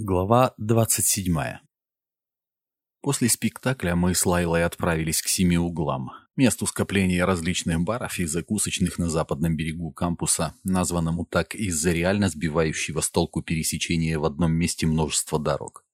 Глава 27 После спектакля мы с Лайлой отправились к Семи Углам, месту скопления различных баров и закусочных на западном берегу кампуса, названному так из-за реально сбивающего с толку пересечения в одном месте множества дорог.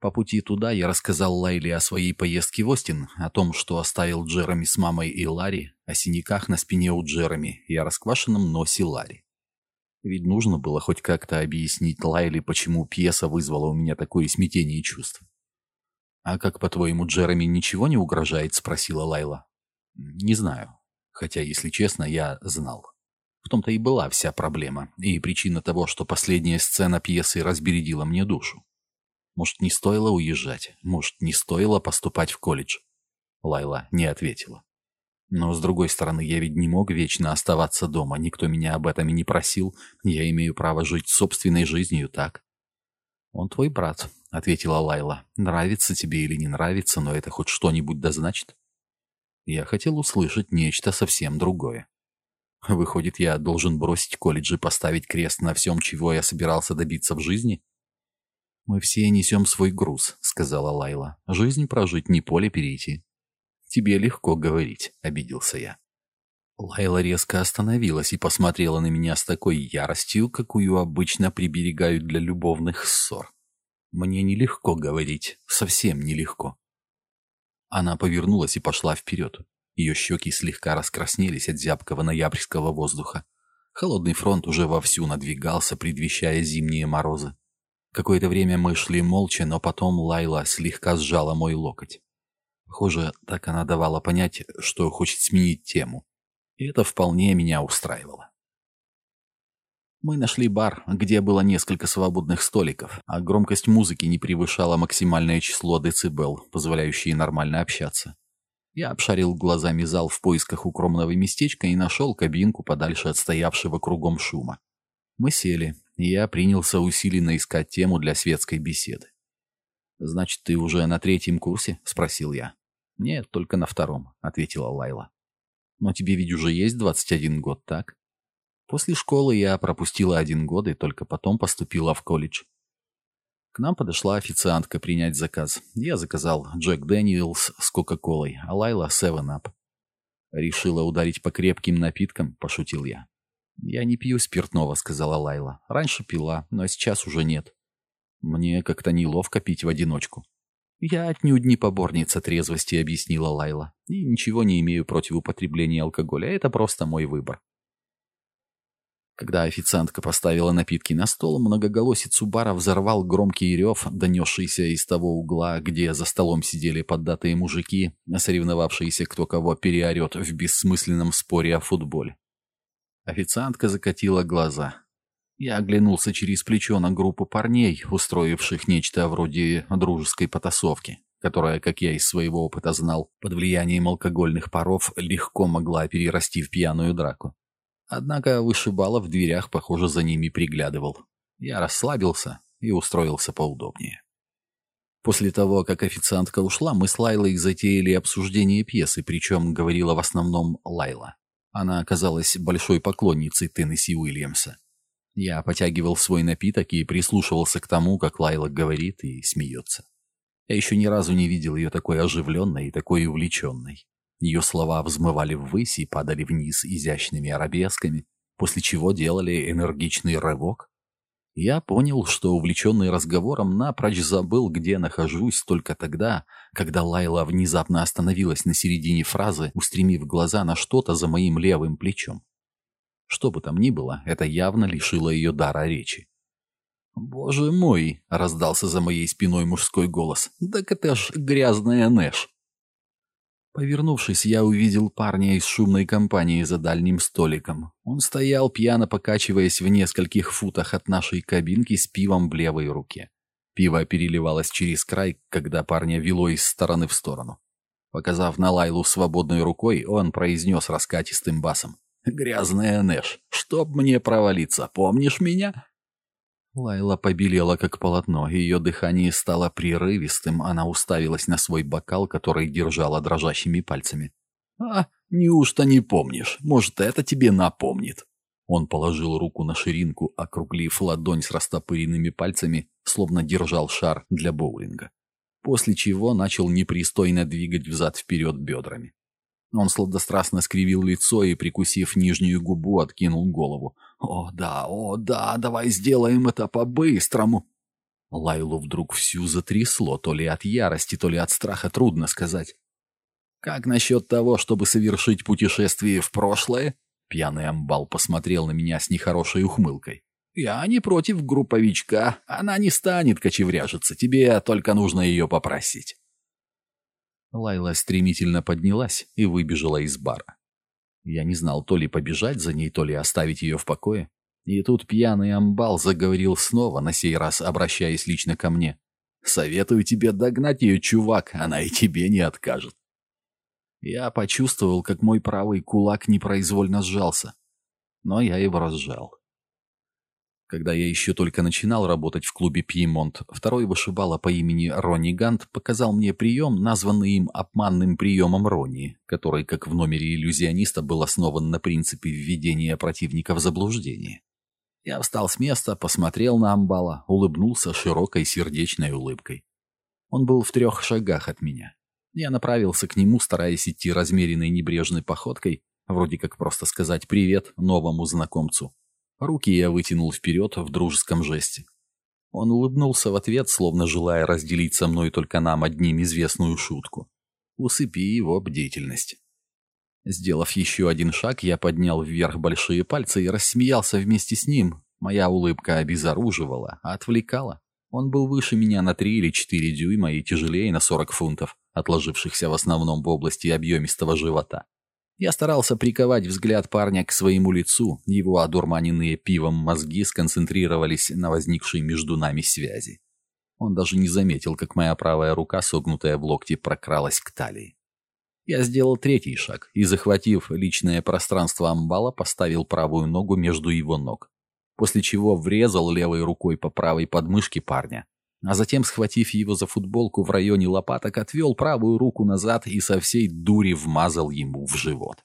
По пути туда я рассказал Лайле о своей поездке в Остин, о том, что оставил Джереми с мамой и Ларри, о синяках на спине у Джереми и о расквашенном носе Ларри. Ведь нужно было хоть как-то объяснить Лайле, почему пьеса вызвала у меня такое смятение чувств. «А как, по-твоему, Джереми ничего не угрожает?» — спросила Лайла. «Не знаю. Хотя, если честно, я знал. В том-то и была вся проблема, и причина того, что последняя сцена пьесы разбередила мне душу. Может, не стоило уезжать? Может, не стоило поступать в колледж?» Лайла не ответила. Но, с другой стороны, я ведь не мог вечно оставаться дома, никто меня об этом и не просил. Я имею право жить собственной жизнью, так? «Он твой брат», — ответила Лайла. «Нравится тебе или не нравится, но это хоть что-нибудь да значит?» Я хотел услышать нечто совсем другое. Выходит, я должен бросить колледж и поставить крест на всем, чего я собирался добиться в жизни? «Мы все несем свой груз», — сказала Лайла. «Жизнь прожить, не поле перейти». «Тебе легко говорить», — обиделся я. Лайла резко остановилась и посмотрела на меня с такой яростью, какую обычно приберегают для любовных ссор. Мне нелегко говорить, совсем нелегко. Она повернулась и пошла вперед. Ее щеки слегка раскраснелись от зябкого ноябрьского воздуха. Холодный фронт уже вовсю надвигался, предвещая зимние морозы. Какое-то время мы шли молча, но потом Лайла слегка сжала мой локоть. Похоже, так она давала понять, что хочет сменить тему. И это вполне меня устраивало. Мы нашли бар, где было несколько свободных столиков, а громкость музыки не превышала максимальное число децибел, позволяющие нормально общаться. Я обшарил глазами зал в поисках укромного местечка и нашел кабинку подальше от стоявшего кругом шума. Мы сели, и я принялся усиленно искать тему для светской беседы. «Значит, ты уже на третьем курсе?» — спросил я. «Нет, только на втором», — ответила Лайла. «Но тебе ведь уже есть 21 год, так?» После школы я пропустила один год и только потом поступила в колледж. К нам подошла официантка принять заказ. Я заказал Jack Daniel's с Кока-Колой, а Лайла — Seven Up. «Решила ударить по крепким напиткам?» — пошутил я. «Я не пью спиртного», — сказала Лайла. «Раньше пила, но сейчас уже нет. Мне как-то неловко пить в одиночку». «Я отнюдь не поборница трезвости», — объяснила Лайла. «И ничего не имею против употребления алкоголя. Это просто мой выбор». Когда официантка поставила напитки на стол, многоголосицу бара взорвал громкий рев, донесшийся из того угла, где за столом сидели поддатые мужики, соревновавшиеся кто кого переорет в бессмысленном споре о футболе. Официантка закатила глаза. Я оглянулся через плечо на группу парней, устроивших нечто вроде дружеской потасовки, которая, как я из своего опыта знал, под влиянием алкогольных паров легко могла перерасти в пьяную драку. Однако вышибала в дверях, похоже, за ними приглядывал. Я расслабился и устроился поудобнее. После того, как официантка ушла, мы с Лайлой затеяли обсуждение пьесы, причем говорила в основном Лайла. Она оказалась большой поклонницей Теннесси Уильямса. Я потягивал свой напиток и прислушивался к тому, как Лайла говорит и смеется. Я еще ни разу не видел ее такой оживленной и такой увлеченной. Ее слова взмывали ввысь и падали вниз изящными арабесками, после чего делали энергичный рывок. Я понял, что увлеченный разговором напрочь забыл, где нахожусь только тогда, когда Лайла внезапно остановилась на середине фразы, устремив глаза на что-то за моим левым плечом. Что бы там ни было, это явно лишило ее дара речи. «Боже мой!» — раздался за моей спиной мужской голос. «Так это ж грязная Нэш!» Повернувшись, я увидел парня из шумной компании за дальним столиком. Он стоял, пьяно покачиваясь в нескольких футах от нашей кабинки с пивом в левой руке. Пиво переливалось через край, когда парня вело из стороны в сторону. Показав на Лайлу свободной рукой, он произнес раскатистым басом. «Грязная Нэш, чтоб мне провалиться, помнишь меня?» Лайла побелела, как полотно, ее дыхание стало прерывистым, она уставилась на свой бокал, который держала дрожащими пальцами. «А, неужто не помнишь? Может, это тебе напомнит?» Он положил руку на ширинку, округлив ладонь с растопыренными пальцами, словно держал шар для боулинга. После чего начал непристойно двигать взад-вперед бедрами. Он сладострастно скривил лицо и, прикусив нижнюю губу, откинул голову. «О, да, о, да, давай сделаем это по-быстрому!» Лайлу вдруг всю затрясло, то ли от ярости, то ли от страха, трудно сказать. «Как насчет того, чтобы совершить путешествие в прошлое?» Пьяный амбал посмотрел на меня с нехорошей ухмылкой. «Я не против групповичка. Она не станет кочевряжиться. Тебе только нужно ее попросить». Лайла стремительно поднялась и выбежала из бара. Я не знал то ли побежать за ней, то ли оставить ее в покое. И тут пьяный амбал заговорил снова, на сей раз обращаясь лично ко мне. «Советую тебе догнать ее, чувак, она и тебе не откажет». Я почувствовал, как мой правый кулак непроизвольно сжался. Но я его разжал. Когда я еще только начинал работать в клубе «Пьемонт», второй вышибала по имени Ронни Гант показал мне прием, названный им обманным приемом Ронни, который, как в номере иллюзиониста, был основан на принципе введения противника в заблуждение. Я встал с места, посмотрел на Амбала, улыбнулся широкой сердечной улыбкой. Он был в трех шагах от меня. Я направился к нему, стараясь идти размеренной небрежной походкой, вроде как просто сказать «привет» новому знакомцу. Руки я вытянул вперед в дружеском жесте. Он улыбнулся в ответ, словно желая разделить со мной только нам одним известную шутку. Усыпи его бдительность. Сделав еще один шаг, я поднял вверх большие пальцы и рассмеялся вместе с ним. Моя улыбка обезоруживала, а отвлекала. Он был выше меня на три или четыре дюйма и тяжелее на сорок фунтов, отложившихся в основном в области объемистого живота. Я старался приковать взгляд парня к своему лицу, его одурманенные пивом мозги сконцентрировались на возникшей между нами связи. Он даже не заметил, как моя правая рука, согнутая в локте, прокралась к талии. Я сделал третий шаг и, захватив личное пространство амбала, поставил правую ногу между его ног, после чего врезал левой рукой по правой подмышке парня, а затем, схватив его за футболку в районе лопаток, отвел правую руку назад и со всей дури вмазал ему в живот.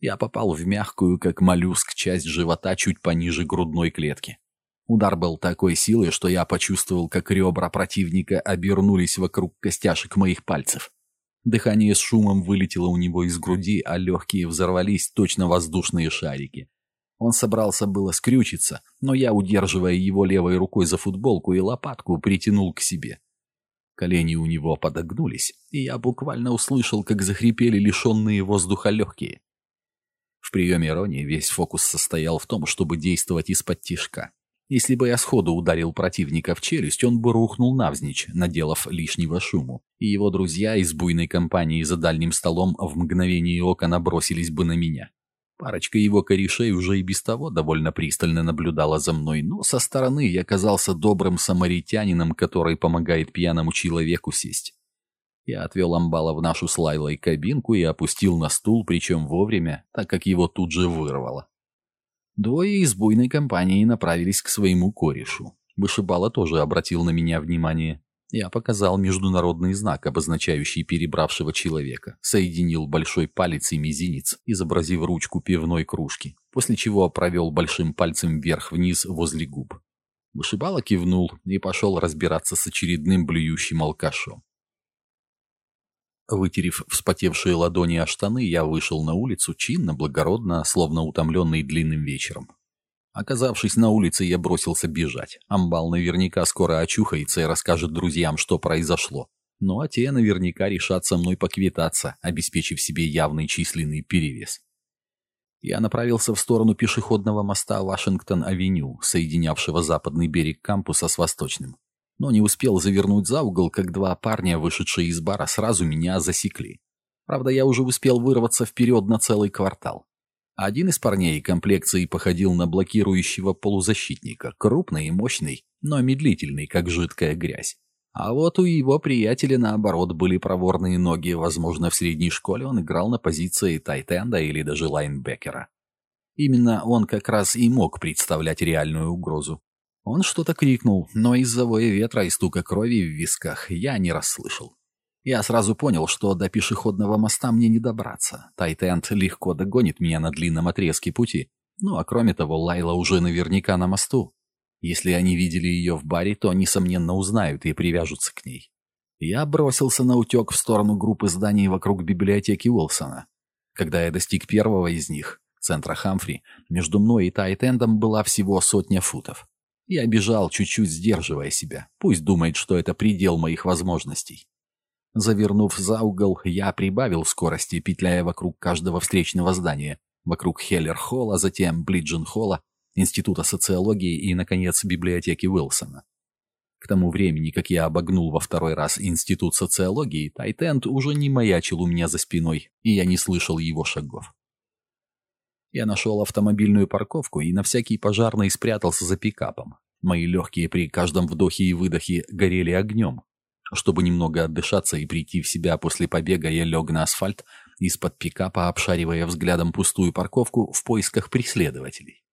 Я попал в мягкую, как моллюск, часть живота чуть пониже грудной клетки. Удар был такой силой, что я почувствовал, как ребра противника обернулись вокруг костяшек моих пальцев. Дыхание с шумом вылетело у него из груди, а легкие взорвались точно воздушные шарики. Он собрался было скрючиться, но я, удерживая его левой рукой за футболку и лопатку, притянул к себе. Колени у него подогнулись, и я буквально услышал, как захрипели лишенные воздуха легкие. В приеме Рони весь фокус состоял в том, чтобы действовать из-под тишка. Если бы я сходу ударил противника в челюсть, он бы рухнул навзничь, наделав лишнего шуму, и его друзья из буйной компании за дальним столом в мгновение ока набросились бы на меня. Парочка его корешей уже и без того довольно пристально наблюдала за мной, но со стороны я казался добрым самаритянином, который помогает пьяному человеку сесть. Я отвел амбала в нашу с Лайлой кабинку и опустил на стул, причем вовремя, так как его тут же вырвало. Двое из буйной компании направились к своему корешу. Вышибала тоже обратил на меня внимание. Я показал международный знак, обозначающий перебравшего человека, соединил большой палец и мизинец, изобразив ручку пивной кружки, после чего провел большим пальцем вверх-вниз возле губ. Вышибала кивнул и пошел разбираться с очередным блюющим алкашом. Вытерев вспотевшие ладони о штаны, я вышел на улицу чинно, благородно, словно утомленный длинным вечером. Оказавшись на улице, я бросился бежать. Амбал наверняка скоро очухается и расскажет друзьям, что произошло. Ну а те наверняка решат со мной поквитаться, обеспечив себе явный численный перевес. Я направился в сторону пешеходного моста Вашингтон-авеню, соединявшего западный берег кампуса с восточным. Но не успел завернуть за угол, как два парня, вышедшие из бара, сразу меня засекли. Правда, я уже успел вырваться вперед на целый квартал. Один из парней комплекции походил на блокирующего полузащитника, крупный и мощный, но медлительный, как жидкая грязь. А вот у его приятеля, наоборот, были проворные ноги, возможно, в средней школе он играл на позиции тайтенда или даже лайнбекера. Именно он как раз и мог представлять реальную угрозу. Он что-то крикнул, но из-за воя ветра и стука крови в висках я не расслышал. Я сразу понял, что до пешеходного моста мне не добраться. Тайтенд легко догонит меня на длинном отрезке пути. Ну а кроме того, Лайла уже наверняка на мосту. Если они видели ее в баре, то, несомненно, узнают и привяжутся к ней. Я бросился на утек в сторону группы зданий вокруг библиотеки Уилсона. Когда я достиг первого из них, центра Хамфри, между мной и Тайтендом была всего сотня футов. Я бежал, чуть-чуть сдерживая себя. Пусть думает, что это предел моих возможностей. Завернув за угол, я прибавил скорости, петляя вокруг каждого встречного здания. Вокруг Хеллер-холла, затем Блиджен-холла, Института социологии и, наконец, библиотеки Уилсона. К тому времени, как я обогнул во второй раз Институт социологии, Тайтенд уже не маячил у меня за спиной, и я не слышал его шагов. Я нашел автомобильную парковку и на всякий пожарный спрятался за пикапом. Мои легкие при каждом вдохе и выдохе горели огнем. Чтобы немного отдышаться и прийти в себя после побега, я лег на асфальт, из-под пикапа обшаривая взглядом пустую парковку в поисках преследователей.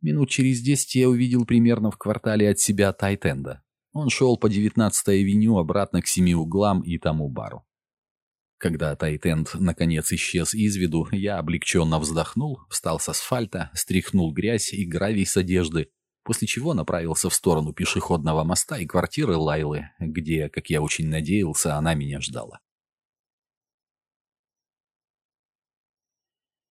Минут через десять я увидел примерно в квартале от себя Тайтенда. Он шел по 19-й авеню обратно к семи углам и тому бару. Когда Тайтенд наконец исчез из виду, я облегченно вздохнул, встал с асфальта, стряхнул грязь и гравий с одежды, после чего направился в сторону пешеходного моста и квартиры Лайлы, где, как я очень надеялся, она меня ждала.